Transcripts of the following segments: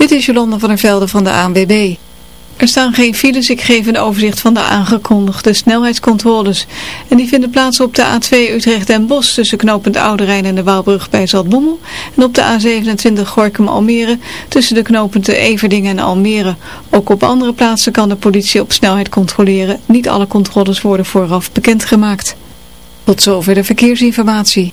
Dit is Jolanda van der Velde van de ANWB. Er staan geen files, ik geef een overzicht van de aangekondigde snelheidscontroles. En die vinden plaats op de A2 Utrecht en Bos tussen knooppunt Oude Rijn en de Waalbrug bij Zaltbommel. En op de A27 Gorkum Almere tussen de knooppunten Everdingen en Almere. Ook op andere plaatsen kan de politie op snelheid controleren. Niet alle controles worden vooraf bekendgemaakt. Tot zover de verkeersinformatie.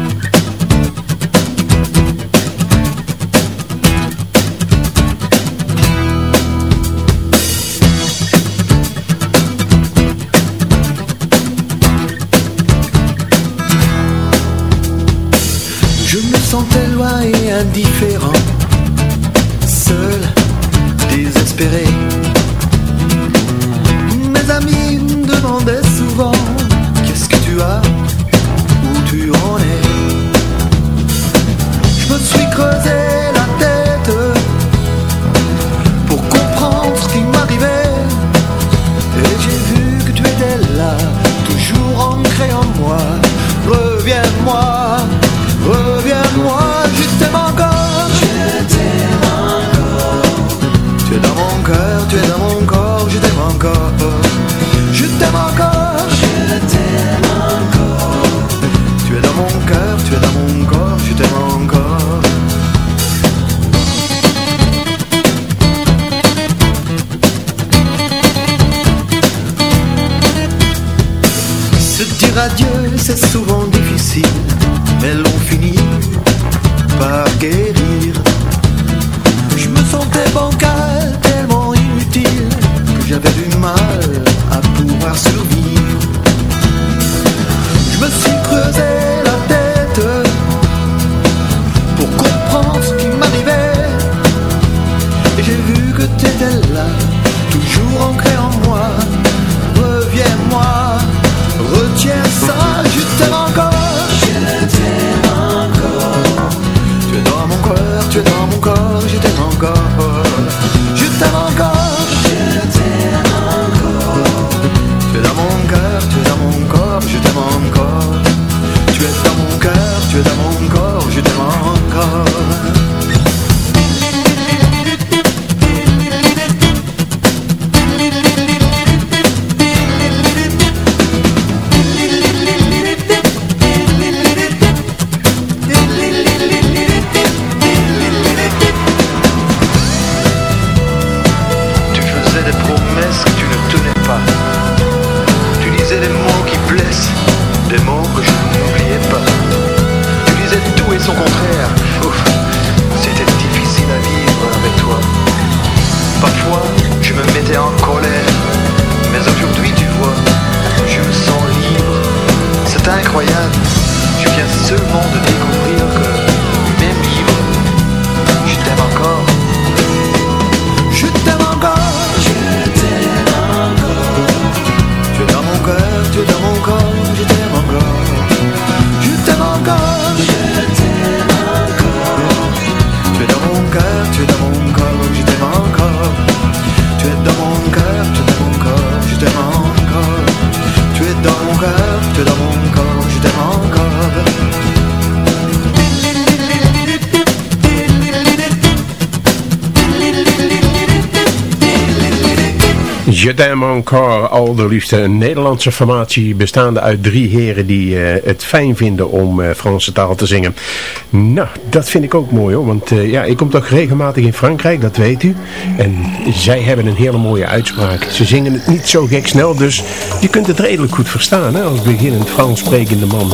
Indifférent, c'est souvent difficile, T'aime encore, al de liefste. Nederlandse formatie bestaande uit drie heren die eh, het fijn vinden om eh, Franse taal te zingen. Nou, dat vind ik ook mooi hoor. Want eh, ja, ik kom toch regelmatig in Frankrijk, dat weet u. En zij hebben een hele mooie uitspraak. Ze zingen het niet zo gek snel, dus je kunt het redelijk goed verstaan hè, als beginnend Frans sprekende man.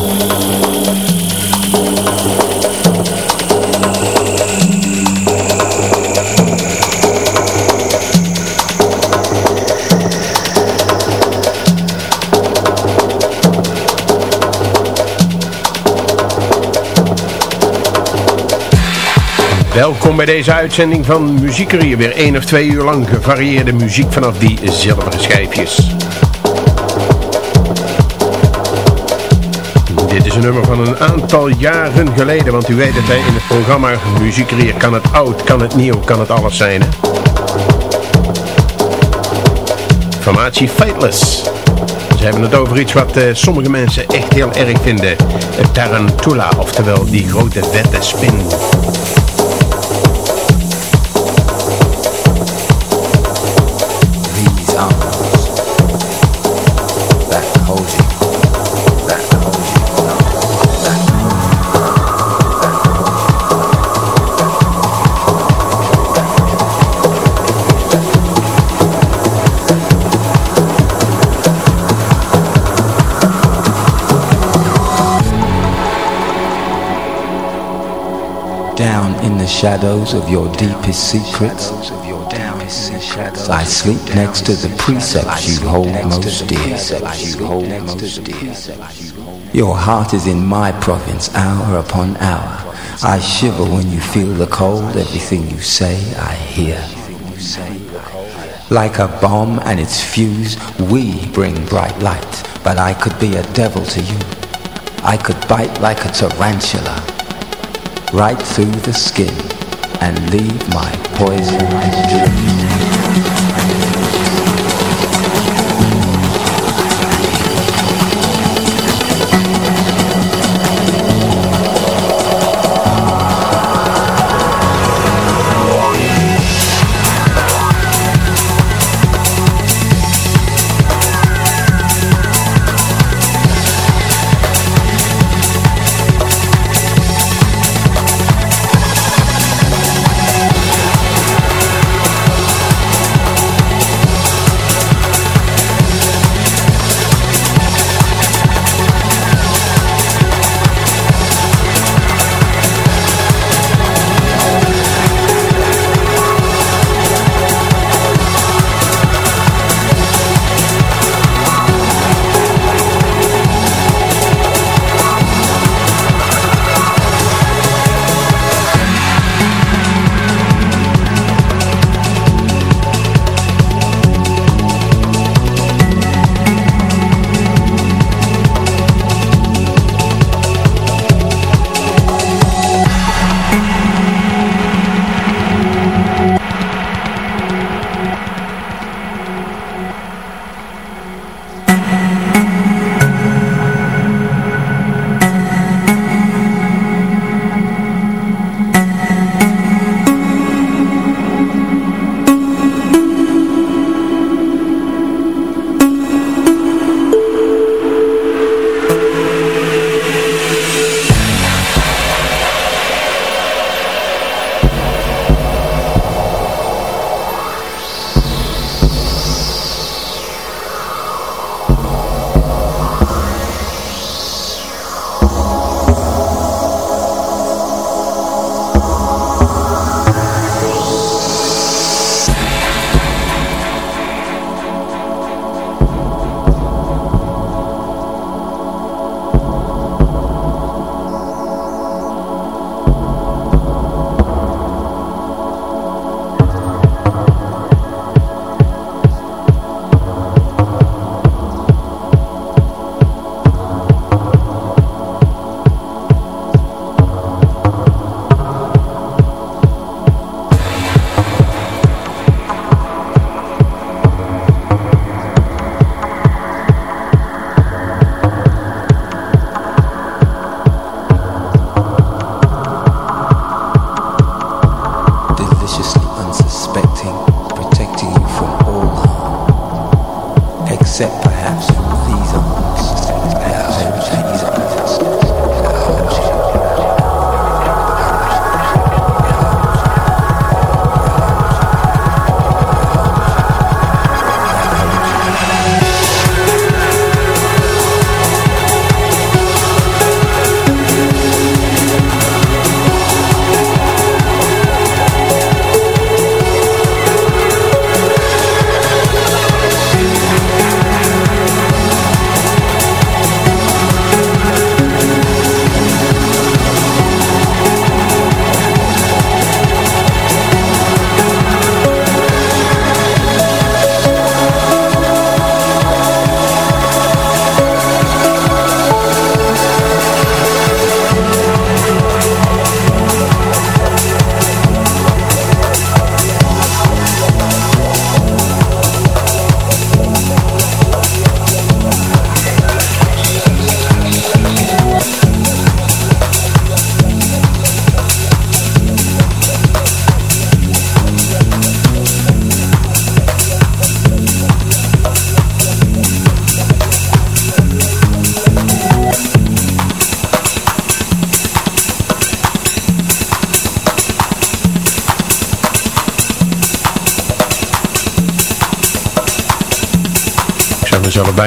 Welkom bij deze uitzending van Muziekerie. Weer één of twee uur lang gevarieerde muziek vanaf die zilveren schijfjes. Dit is een nummer van een aantal jaren geleden. Want u weet het, hè, in het programma Muziekrier kan het oud, kan het nieuw, kan het alles zijn. Hè? Formatie Fateless. Ze hebben het over iets wat uh, sommige mensen echt heel erg vinden. Tarantula, oftewel die grote vette spin. Shadows of your deepest secrets. I sleep next to the precepts you hold most dear. Your heart is in my province, hour upon hour. I shiver when you feel the cold. Everything you say, I hear. Like a bomb and its fuse, we bring bright light. But I could be a devil to you. I could bite like a tarantula right through the skin and leave my poison. zou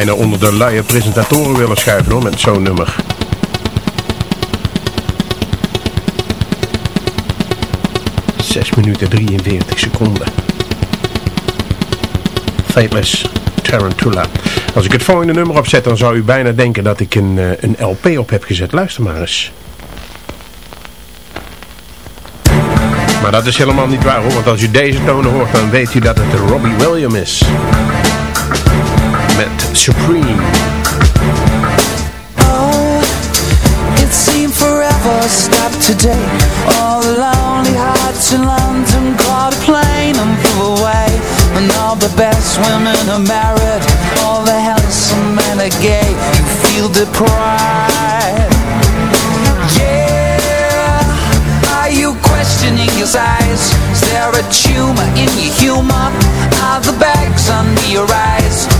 bijna onder de luie presentatoren willen schuiven hoor, met zo'n nummer. Zes minuten 43 seconden. Fateless Tarantula. Als ik het volgende nummer opzet, dan zou u bijna denken dat ik een, eh, een LP op heb gezet. Luister maar eens. Maar dat is helemaal niet waar hoor, want als u deze tonen hoort, dan weet u dat het Robbie Williams is. Met Supreme. Oh, it seemed forever stopped today. All the lonely hearts in London caught a plane and flew away. And all the best women are married, all the handsome men are gay. You feel deprived. Are you questioning his eyes Is there a tumor in your humor? Are the bags under your eyes?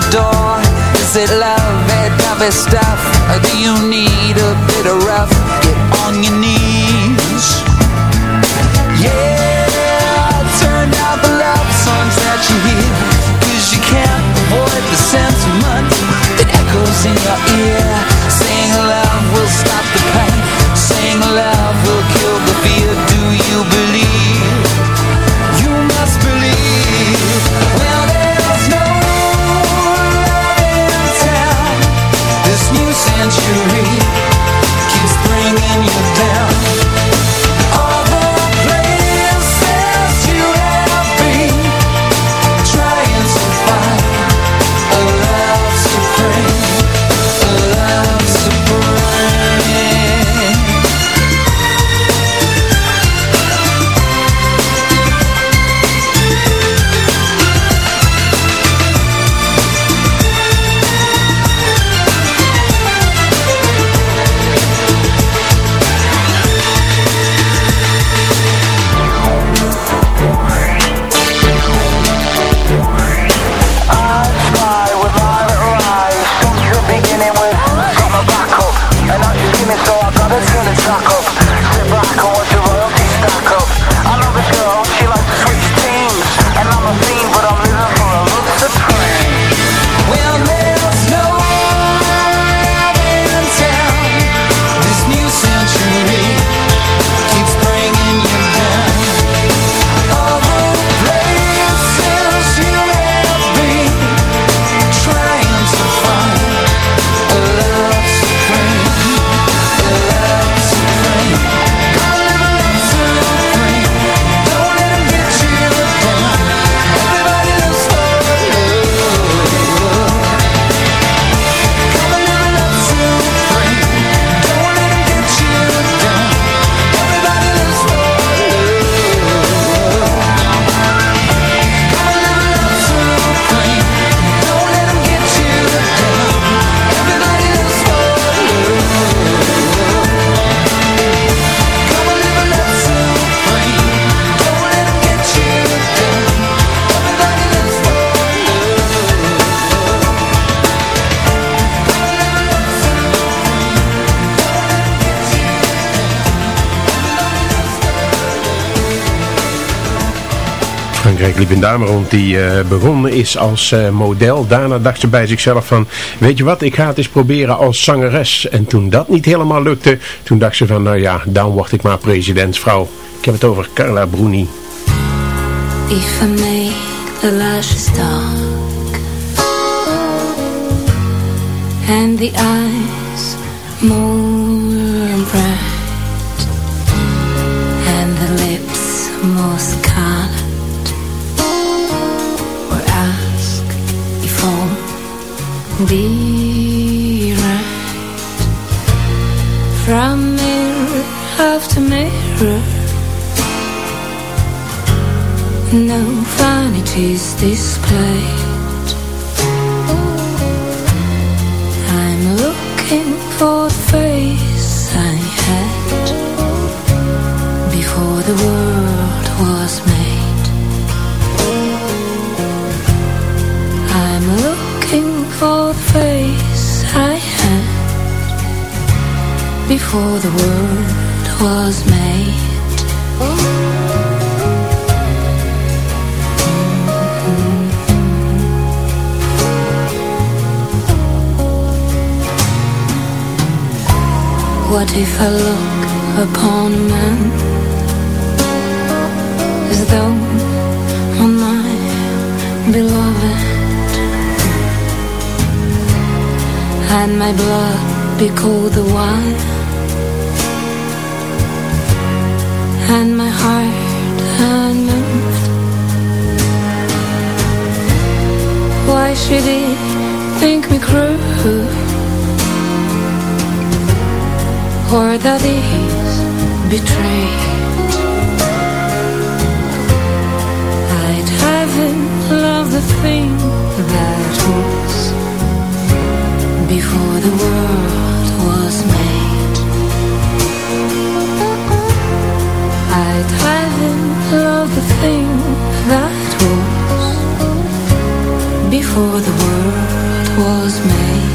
adore Is it love, that dovey stuff. Or do you need a bit of rough Frankrijk liep een dame rond die uh, begonnen is als uh, model. Daarna dacht ze bij zichzelf van, weet je wat, ik ga het eens proberen als zangeres. En toen dat niet helemaal lukte, toen dacht ze van, nou ja, dan word ik maar presidentsvrouw. Ik heb het over Carla Bruni. If may, the lash is dark And the eyes from mirror after mirror. No vanities displayed. I'm looking for the face before the world was made. What if I look upon a man as though on my beloved and my blood be cold the while? And my heart unmoved Why should he think me cruel? Or that he's betrayed? I'd have him love the thing that was Before the world was made The thing that was Before the world was made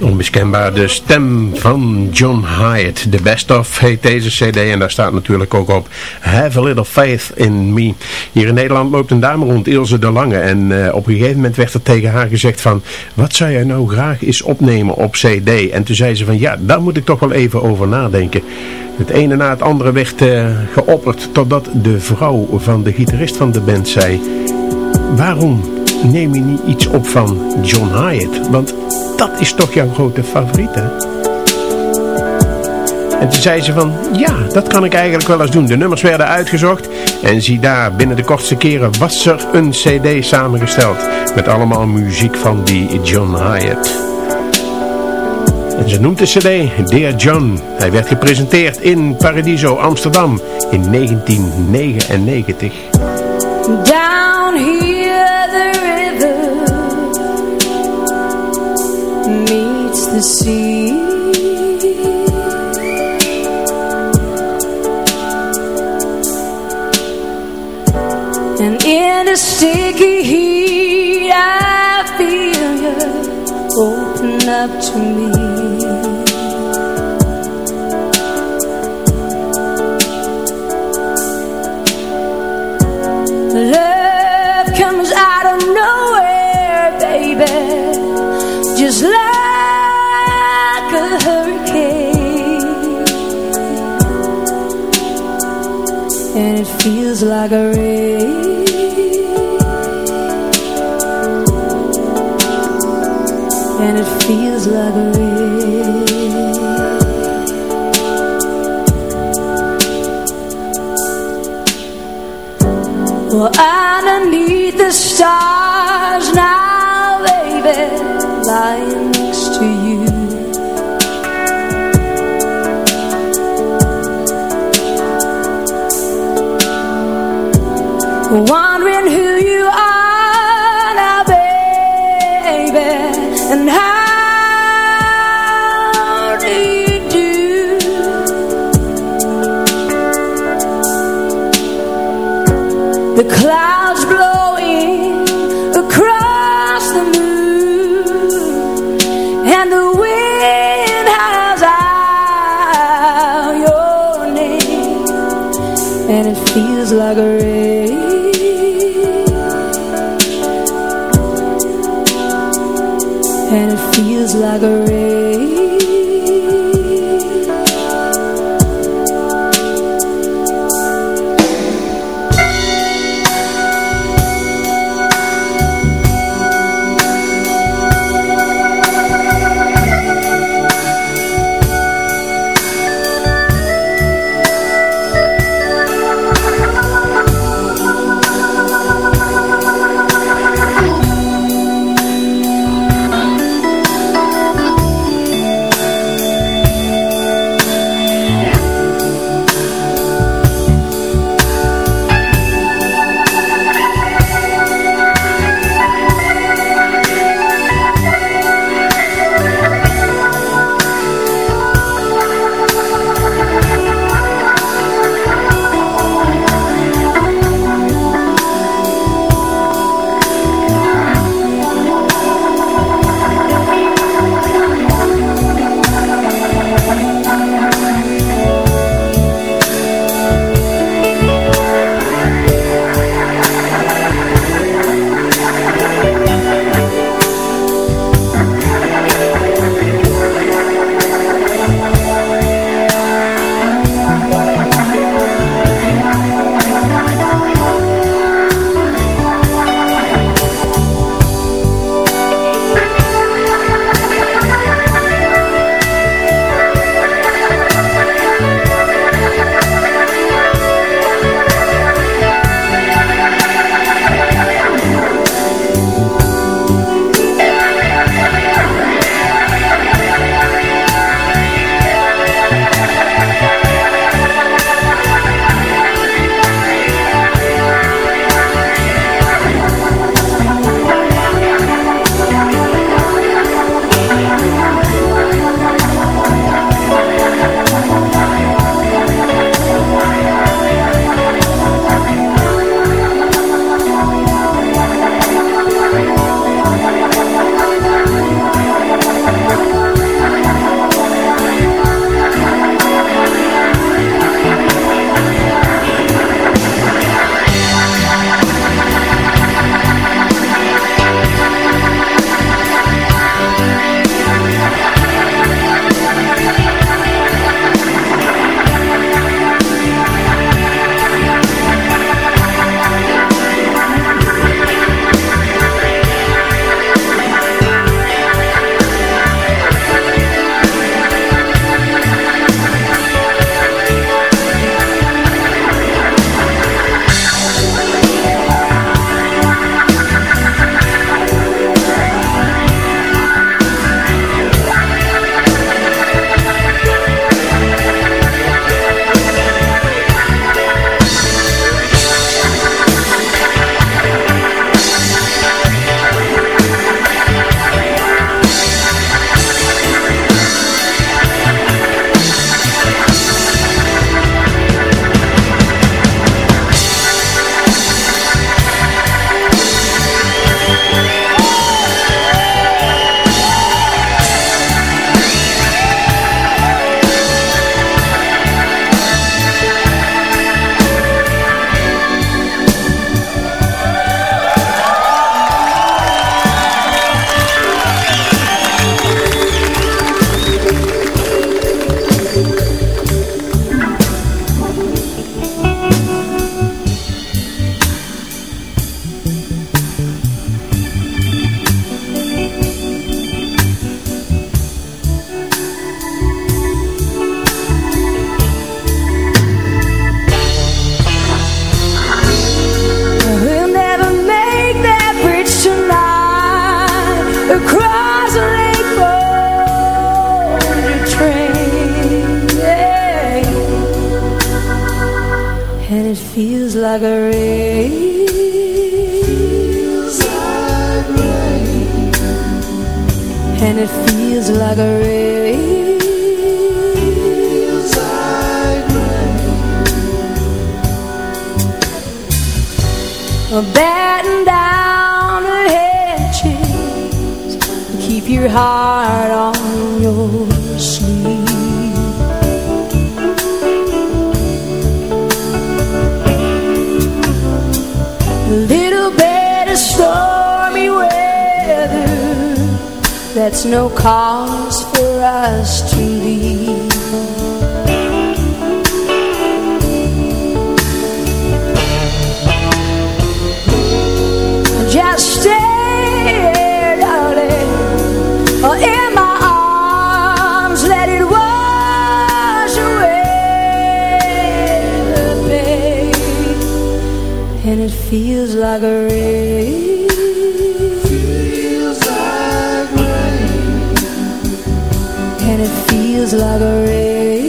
Onmiskenbaar de stem van John Hyatt. The Best Of heet deze cd en daar staat natuurlijk ook op Have a Little Faith in Me. Hier in Nederland loopt een dame rond, Ilse de Lange. En uh, op een gegeven moment werd er tegen haar gezegd van... Wat zou jij nou graag eens opnemen op cd? En toen zei ze van ja, daar moet ik toch wel even over nadenken. Het ene na het andere werd uh, geopperd totdat de vrouw van de gitarist van de band zei... Waarom neem je niet iets op van John Hyatt? Want dat is toch jouw grote favoriet? En toen zei ze van, ja, dat kan ik eigenlijk wel eens doen. De nummers werden uitgezocht en zie daar, binnen de kortste keren was er een cd samengesteld. Met allemaal muziek van die John Hyatt. En ze noemt de cd Dear John. Hij werd gepresenteerd in Paradiso Amsterdam in 1999. Down here the river meets the sea And in the sticky heat I feel you open up to me And it feels like a rain And it feels like a rain Well, underneath the stars And it feels like a rain. Batten down the hedges Keep your heart on That's no cause for us to leave just stay, darling, in my arms, let it wash away the pain, and it feels like a rain. is like a ray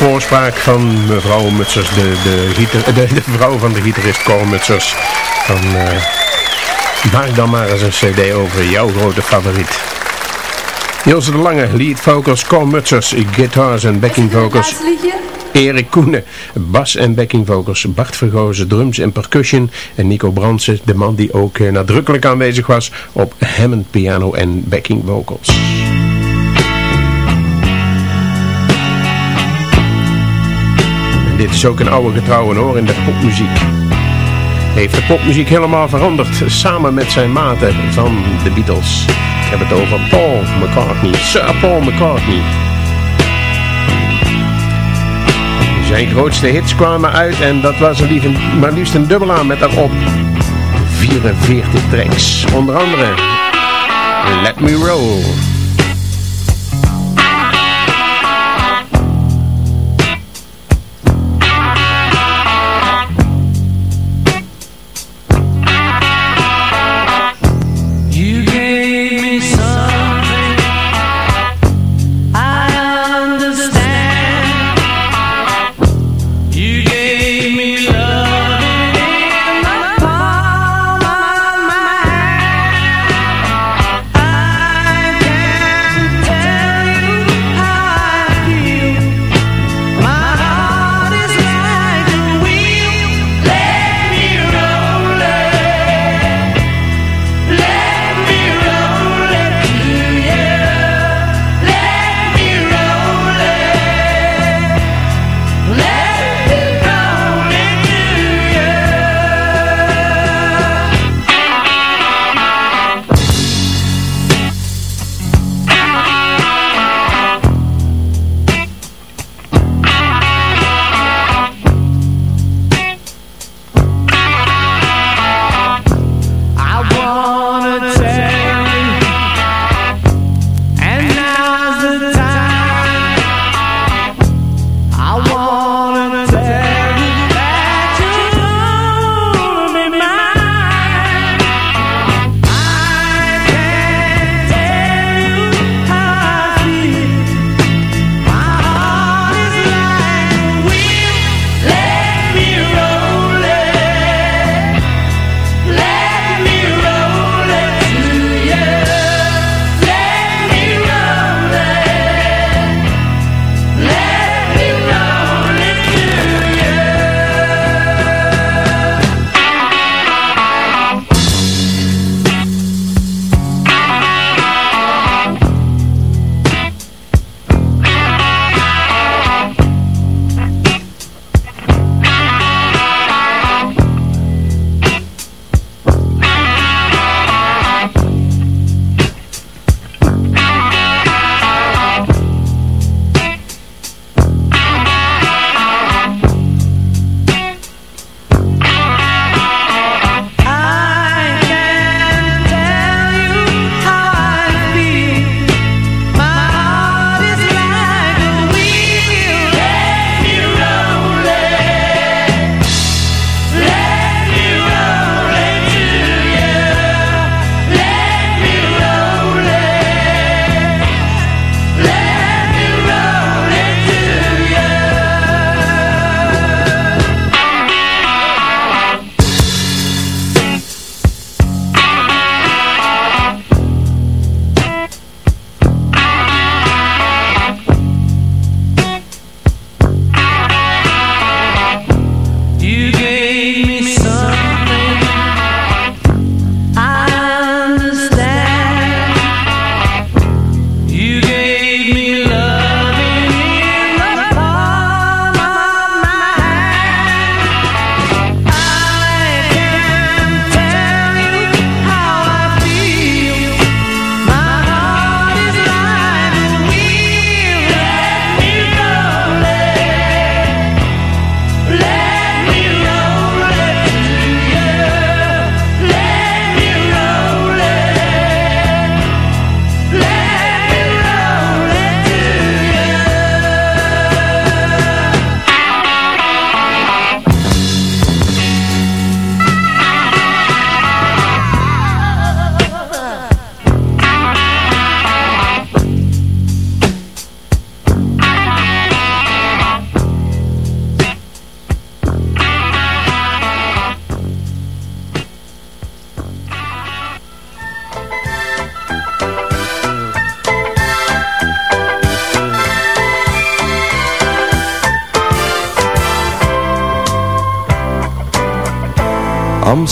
voorspraak van mevrouw Mutsers, de, de, de, de vrouw van de gitarist Cor Mutsers. Van, eh, maak dan maar eens een cd over jouw grote favoriet. Ilse de Lange, lead vocals, Cor Mutsers, guitars en backing vocals. Erik Koenen, bas en backing vocals, Bart Vergozen, drums en percussion en Nico Brandsen, de man die ook eh, nadrukkelijk aanwezig was op Hammond piano en backing vocals. Dit is ook een oude getrouwen hoor in de popmuziek. Heeft de popmuziek helemaal veranderd samen met zijn maten van de Beatles. Ik heb het over Paul McCartney, Sir Paul McCartney. Zijn grootste hits kwamen uit en dat was een maar liefst een dubbel aan met daarop 44 tracks. Onder andere Let Me Roll.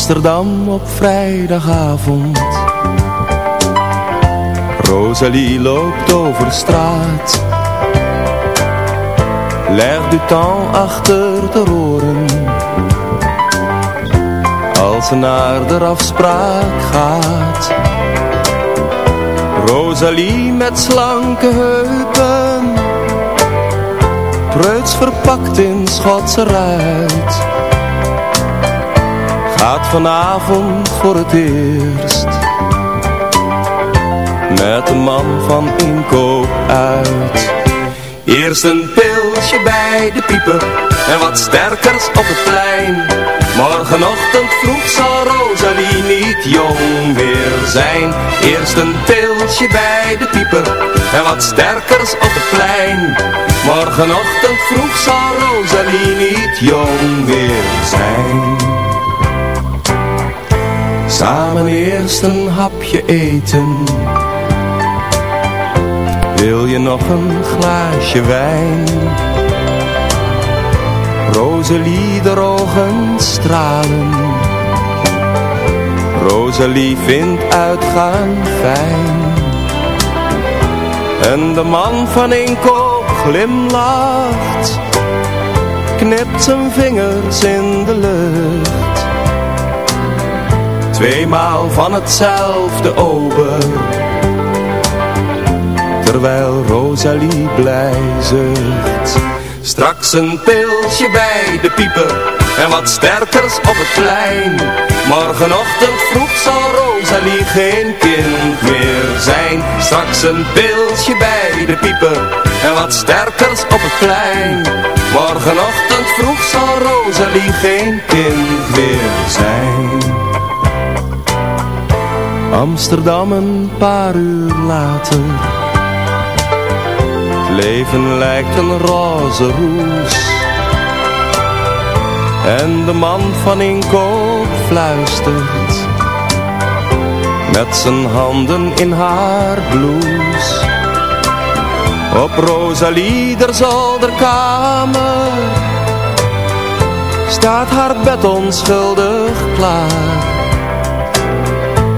Amsterdam op vrijdagavond. Rosalie loopt over straat. Leg du temps achter de oren. Als ze naar de afspraak gaat. Rosalie met slanke heupen. Preuts verpakt in Schotse ruit Gaat vanavond voor het eerst Met een man van inkoop uit. Eerst een pilsje bij de pieper En wat sterkers op het plein. Morgenochtend vroeg zal Rosalie niet jong meer zijn. Eerst een pilsje bij de pieper En wat sterkers op het plein. Morgenochtend vroeg zal Rosalie niet jong meer zijn Samen eerst een hapje eten. Wil je nog een glaasje wijn? Rosalie de ogen stralen. Rosalie vindt uitgaan fijn. En de man van inkoop glimlacht. Knipt zijn vingers in de lucht Tweemaal van hetzelfde ober. Terwijl Rosalie blij zucht Straks een pilsje bij de pieper En wat sterkers op het plein. Morgenochtend vroeg zal Rosalie geen kind meer zijn. Straks een pilsje bij de pieper En wat sterkers op het plein. Morgenochtend vroeg zal Rosalie geen kind meer zijn Amsterdam een paar uur later. Leven lijkt een roze roes. En de man van inkoop fluistert Met zijn handen in haar blouse. Op Rosalie der zolderkamer Staat haar bed onschuldig klaar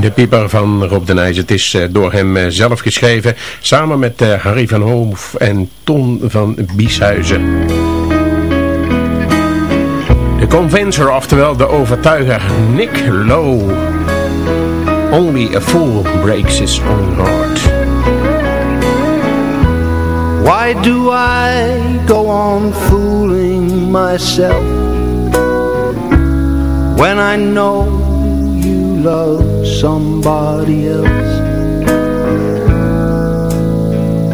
De pieper van Rob de Nijs. Het is eh, door hem eh, zelf geschreven. Samen met uh, Harry van Hoof en Ton van Bieshuizen. De convincer, oftewel de overtuiger Nick Lowe. Only a fool breaks his own heart. Why do I go on fooling myself When I know love somebody else.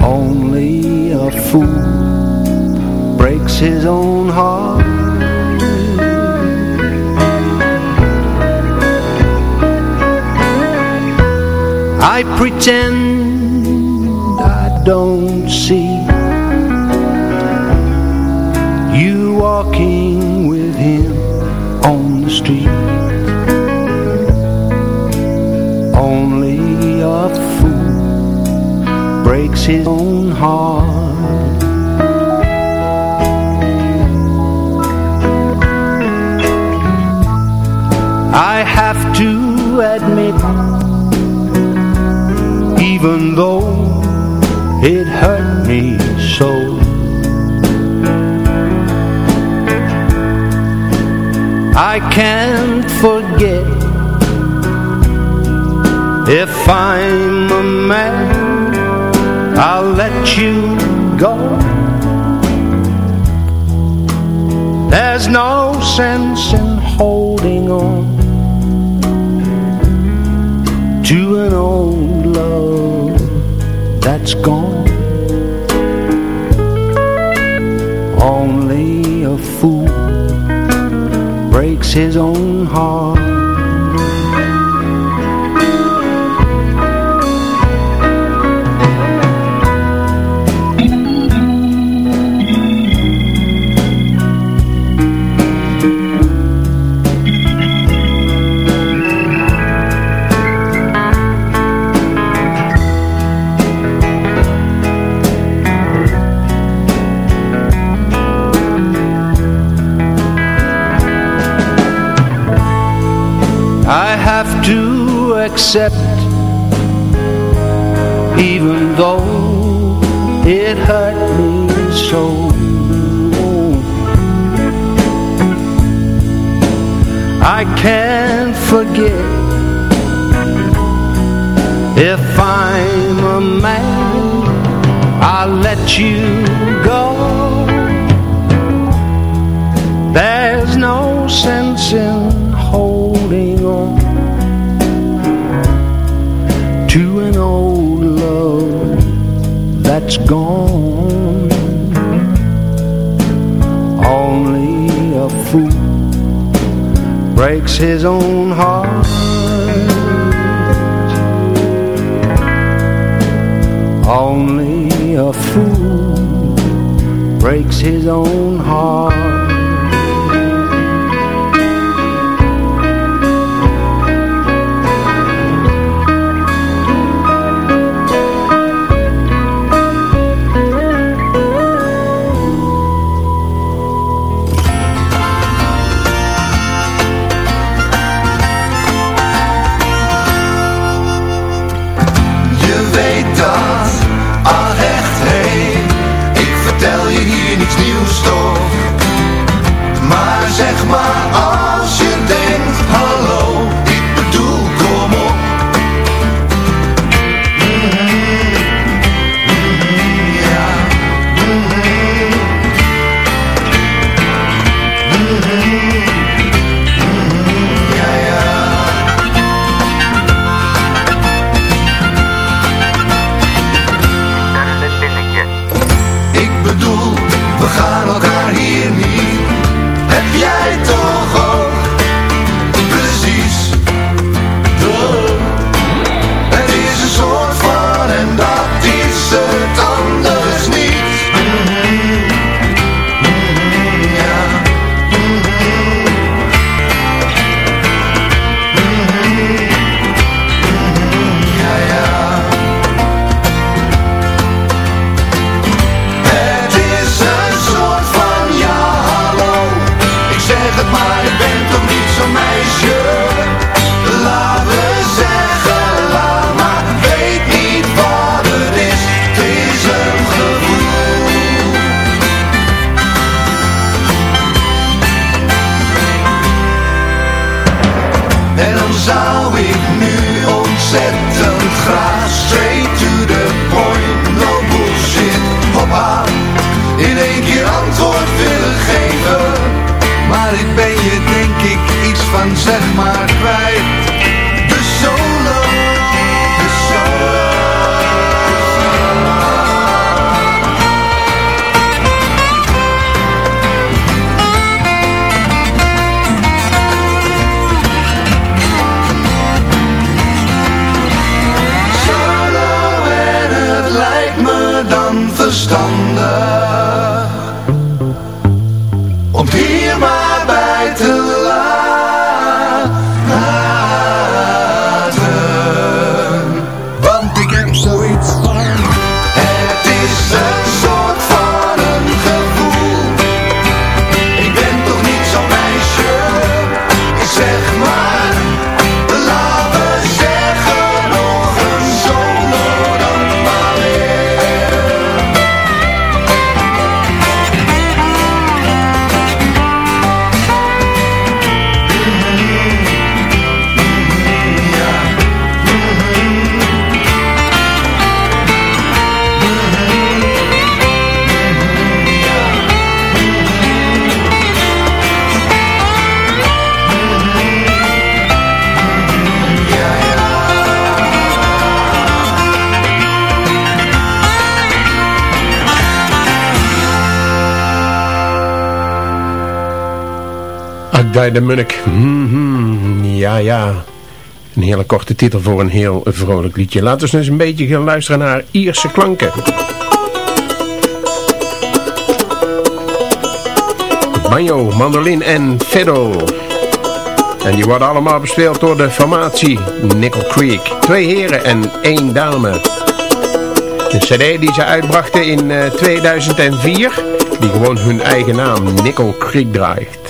Only a fool breaks his own heart. I pretend I don't see You walking with him on the street A fool breaks his own heart. I have to admit even though it hurt me so I can't forget if I'm a man I'll let you go. There's no sense in holding on To an old love that's gone. Only a fool breaks his own heart accept Even though it hurt me so. I can't forget If I'm a man I'll let you go. There's no sense in gone. Only a fool breaks his own heart. Only a fool breaks his own heart zeg maar. De Munnik. Mm ja, ja. Een hele korte titel voor een heel vrolijk liedje. Laten we eens een beetje gaan luisteren naar Ierse klanken. Banjo, mandolin en fiddle. En die worden allemaal bespeeld door de formatie Nickel Creek. Twee heren en één dame. Een cd die ze uitbrachten in 2004, eh, die gewoon hun eigen naam Nickel Creek draait.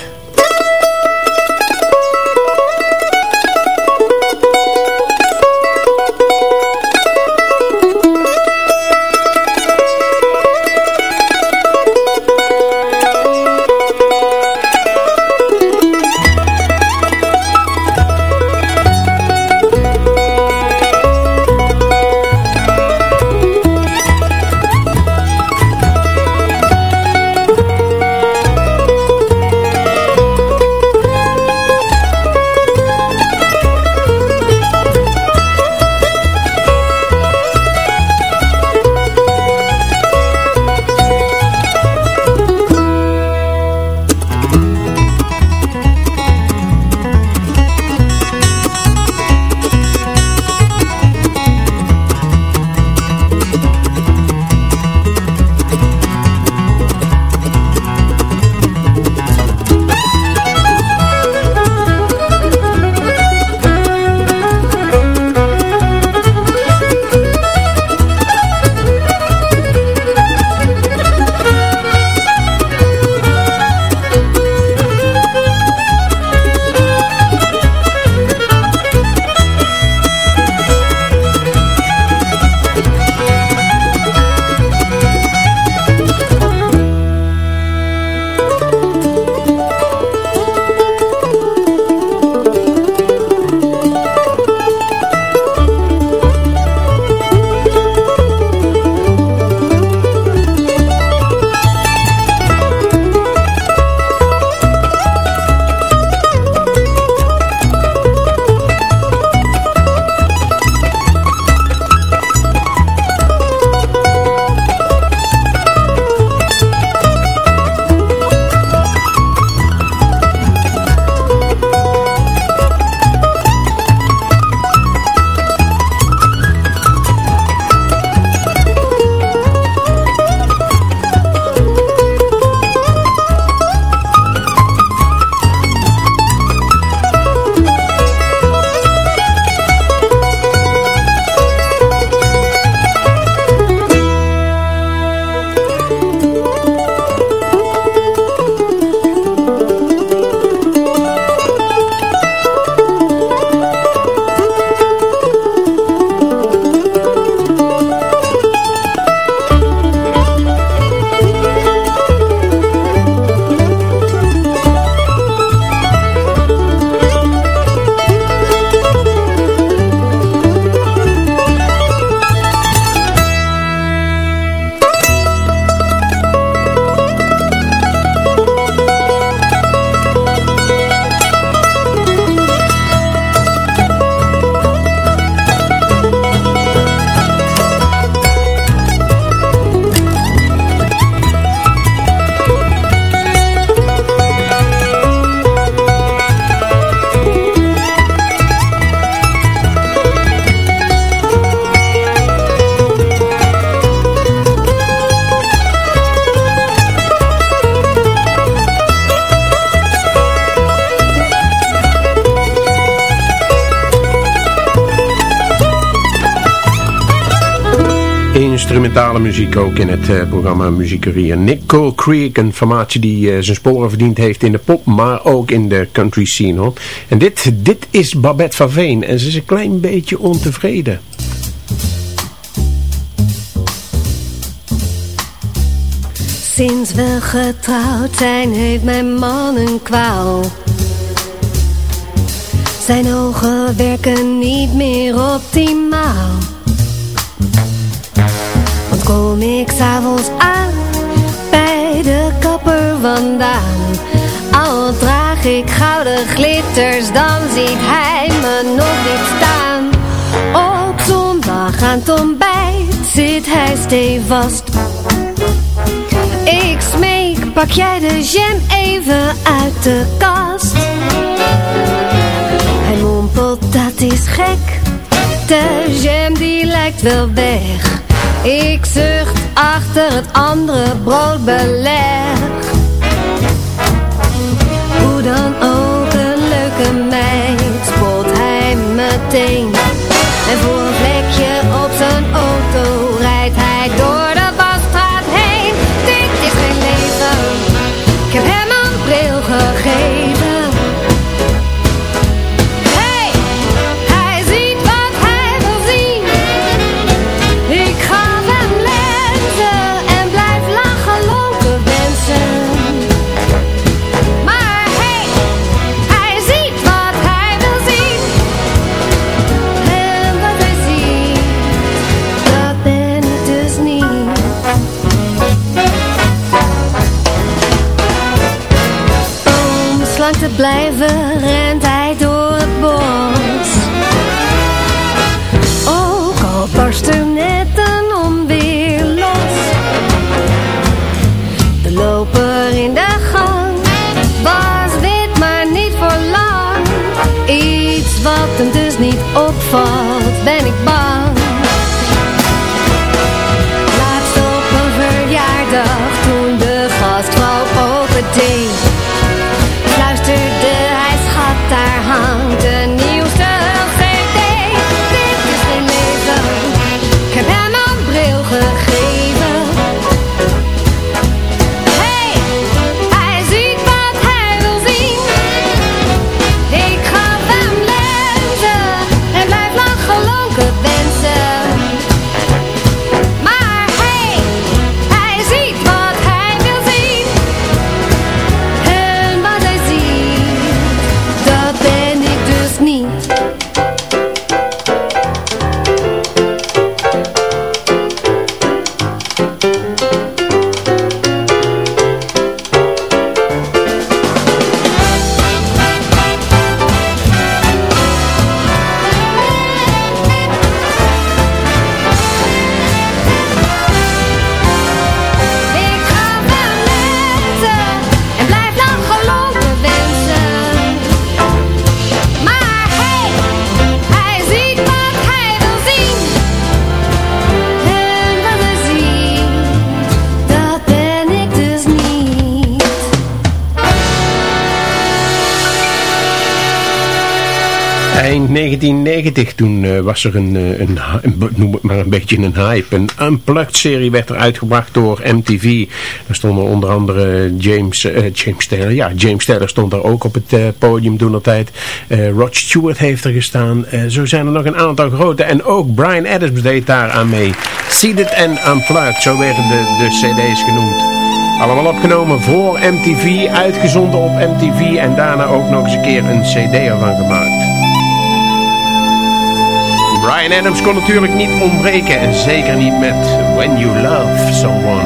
Ook in het uh, programma Muziekcarrière. Nicole Creek, een formatie die uh, zijn sporen verdiend heeft in de pop, maar ook in de country scene. Hoor. En dit, dit is Babette van Veen en ze is een klein beetje ontevreden. Sinds we getrouwd zijn heeft mijn man een kwaal. Zijn ogen werken niet meer optimaal kom ik s'avonds aan bij de kapper vandaan. Al draag ik gouden glitters, dan ziet hij me nog niet staan. Op zondag aan het ontbijt zit hij stevast. Ik smeek pak jij de jam even uit de kast. Hij mompelt, dat is gek. De jam die lijkt wel weg. Ik zucht achter het andere broodbeleg. Hoe dan ook een leuke meid spot hij meteen. Blijven rent hij door het bos. Ook al barst er net een onweer los. De loper in de gang was wit, maar niet voor lang. Iets wat hem dus niet opvalt, 1990, toen eh, was er een, eh, een, noem maar een beetje een hype. Een Unplugged serie werd er uitgebracht door MTV. Daar stonden onder andere James, eh, James Taylor. Ja, James Taylor stond daar ook op het podium toen tijd. Eh Rod Stewart heeft er gestaan. Zo zijn er nog een aantal grote. En ook Brian Adams deed daar aan mee. Seated and Unplugged, zo werden de, de cd's genoemd. Allemaal opgenomen voor MTV, uitgezonden op MTV en daarna ook nog eens een keer een cd ervan gemaakt. Brian Adams kon natuurlijk niet ontbreken en zeker niet met When You Love Someone.